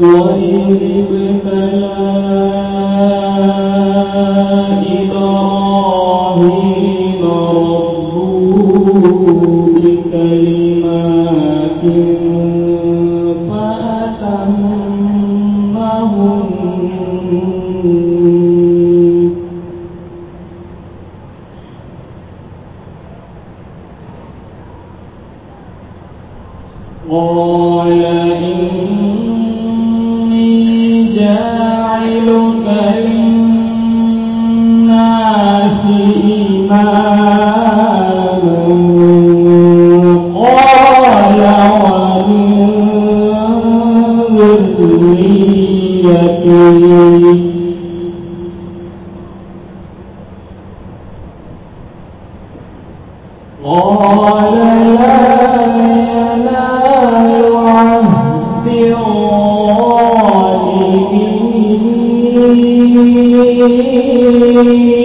وَإِنِ ابْتَلَاكَ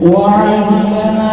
وعلمنا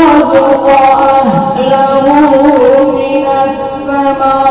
تبقى أهله من الثمار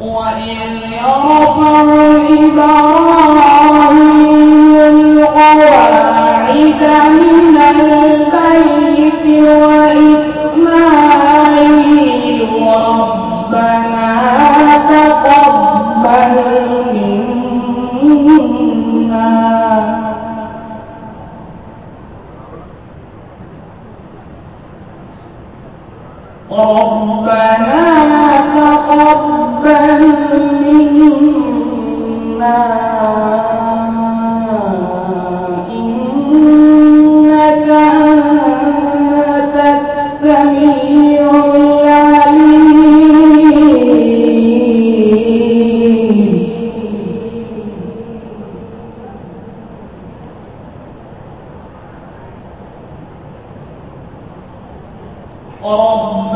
وَإِذْ رب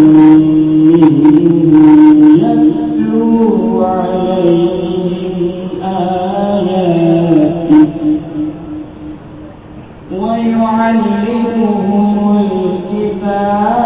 يعلمهم الكتاب